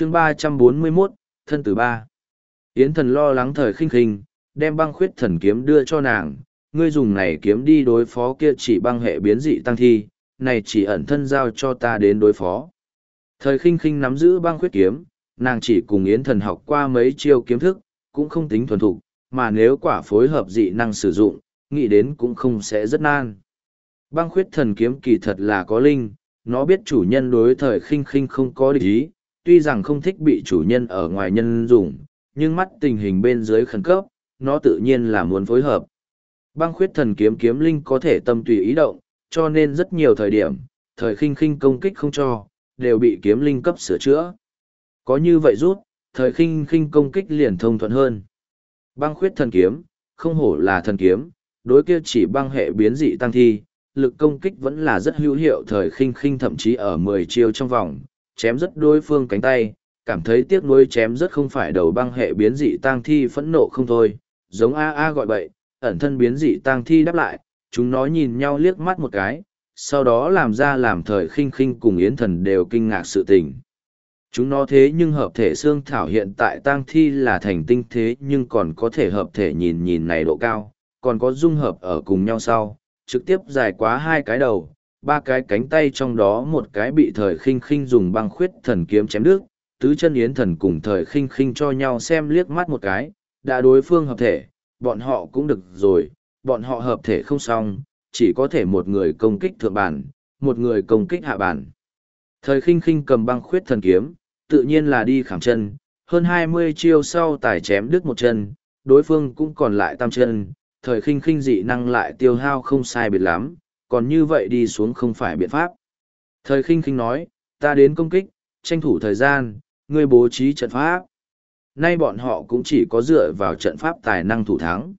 chương ba trăm bốn mươi 341, thân tử ba. Yến thần lo lắng thời khinh khinh, đem băng khuyết thần kiếm đưa cho nàng, ngươi dùng này kiếm đi đối phó kia chỉ băng hệ biến dị tăng thi, này chỉ ẩn thân giao cho ta đến đối phó. Thời khinh khinh nắm giữ băng khuyết kiếm, nàng chỉ cùng Yến thần học qua mấy chiêu kiếm thức, cũng không tính thuần thục, mà nếu quả phối hợp dị năng sử dụng, nghĩ đến cũng không sẽ rất nan. Băng khuyết thần kiếm kỳ thật là có linh, nó biết chủ nhân đối thời khinh khinh không có địch ý, tuy rằng không thích bị chủ nhân ở ngoài nhân dùng, nhưng mắt tình hình bên dưới khẩn cấp, nó tự nhiên là muốn phối hợp. Băng khuyết thần kiếm kiếm linh có thể tâm tùy ý động, cho nên rất nhiều thời điểm, thời khinh khinh công kích không cho, đều bị kiếm linh cấp sửa chữa. Có như vậy rút, thời khinh khinh công kích liền thông thuận hơn. Băng khuyết thần kiếm, không hổ là thần kiếm, đối kia chỉ băng hệ biến dị tăng thi, lực công kích vẫn là rất hữu hiệu thời khinh khinh thậm chí ở mười chiêu trong vòng, chém rất đối phương cánh tay, cảm thấy tiếc nuối chém rất không phải đầu băng hệ biến dị tang thi phẫn nộ không thôi, giống A A gọi bậy, ẩn thân biến dị tang thi đáp lại, chúng nó nhìn nhau liếc mắt một cái, sau đó làm ra làm thời khinh khinh cùng yến thần đều kinh ngạc sự tình. Chúng nó thế nhưng hợp thể xương thảo hiện tại tang thi là thành tinh thế nhưng còn có thể hợp thể nhìn nhìn này độ cao, còn có dung hợp ở cùng nhau sau, trực tiếp dài quá hai cái đầu, ba cái cánh tay trong đó một cái bị thời khinh khinh dùng băng khuyết thần kiếm chém đứt, tứ chân yến thần cùng thời khinh khinh cho nhau xem liếc mắt một cái, đã đối phương hợp thể, bọn họ cũng được rồi, bọn họ hợp thể không xong, chỉ có thể một người công kích thượng bản, một người công kích hạ bản. Thời khinh khinh cầm băng khuyết thần kiếm, tự nhiên là đi khảm chân, hơn hai mươi chiêu sau tài chém đứt một chân, đối phương cũng còn lại tam chân, thời khinh khinh dị năng lại tiêu hao không sai biệt lắm, còn như vậy đi xuống không phải biện pháp. Thời khinh khinh nói, ta đến công kích, tranh thủ thời gian, ngươi bố trí trận pháp. Nay bọn họ cũng chỉ có dựa vào trận pháp tài năng thủ thắng.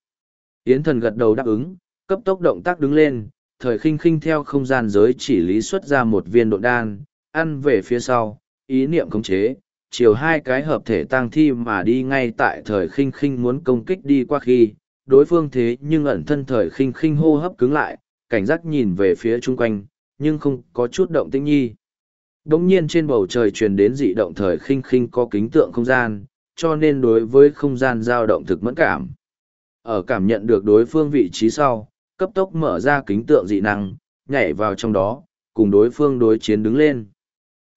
Yến thần gật đầu đáp ứng, cấp tốc động tác đứng lên, thời khinh khinh theo không gian giới chỉ lý xuất ra một viên độ đan, ăn về phía sau, ý niệm khống chế, chiều hai cái hợp thể tang thi mà đi ngay tại thời khinh khinh muốn công kích đi qua khi, đối phương thế nhưng ẩn thân thời khinh khinh hô hấp cứng lại, cảnh giác nhìn về phía chung quanh, nhưng không có chút động tĩnh nhi. Đống nhiên trên bầu trời truyền đến dị động thời khinh khinh có kính tượng không gian, cho nên đối với không gian dao động thực mẫn cảm. Ở cảm nhận được đối phương vị trí sau, cấp tốc mở ra kính tượng dị năng, nhảy vào trong đó, cùng đối phương đối chiến đứng lên.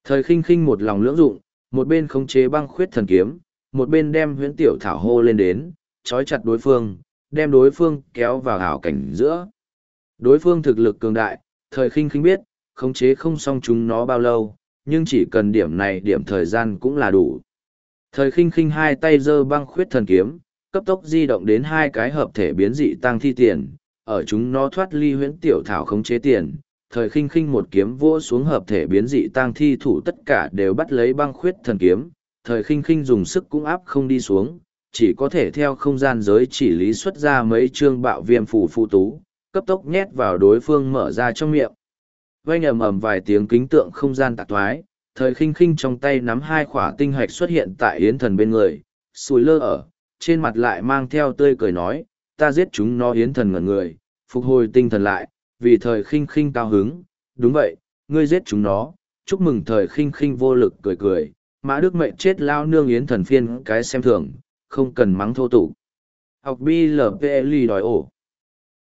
Thời khinh khinh một lòng lưỡng dụng, một bên khống chế băng khuyết thần kiếm, một bên đem huyễn tiểu thảo hô lên đến, trói chặt đối phương, đem đối phương kéo vào hảo cảnh giữa. Đối phương thực lực cường đại, thời khinh khinh biết, khống chế không xong chúng nó bao lâu, nhưng chỉ cần điểm này điểm thời gian cũng là đủ. Thời khinh khinh hai tay giơ băng khuyết thần kiếm, cấp tốc di động đến hai cái hợp thể biến dị tăng thi tiền, ở chúng nó thoát ly huyễn tiểu thảo khống chế tiền, thời khinh khinh một kiếm vỗ xuống hợp thể biến dị tăng thi thủ tất cả đều bắt lấy băng khuyết thần kiếm, thời khinh khinh dùng sức cũng áp không đi xuống, chỉ có thể theo không gian giới chỉ lý xuất ra mấy chương bạo viêm phù phụ tú, cấp tốc nhét vào đối phương mở ra trong miệng. Vang ầm ầm vài tiếng kính tượng không gian tạc thoái, thời khinh khinh trong tay nắm hai khỏa tinh hạch xuất hiện tại yến thần bên người, sùi lơ ở, trên mặt lại mang theo tươi cười nói, ta giết chúng nó yến thần ngẩn người, phục hồi tinh thần lại, vì thời khinh khinh cao hứng, đúng vậy, ngươi giết chúng nó, chúc mừng thời khinh khinh vô lực cười cười, mã đức mệnh chết lao nương yến thần phiên cái xem thường, không cần mắng thô tục. Học BLPLI đòi ổ.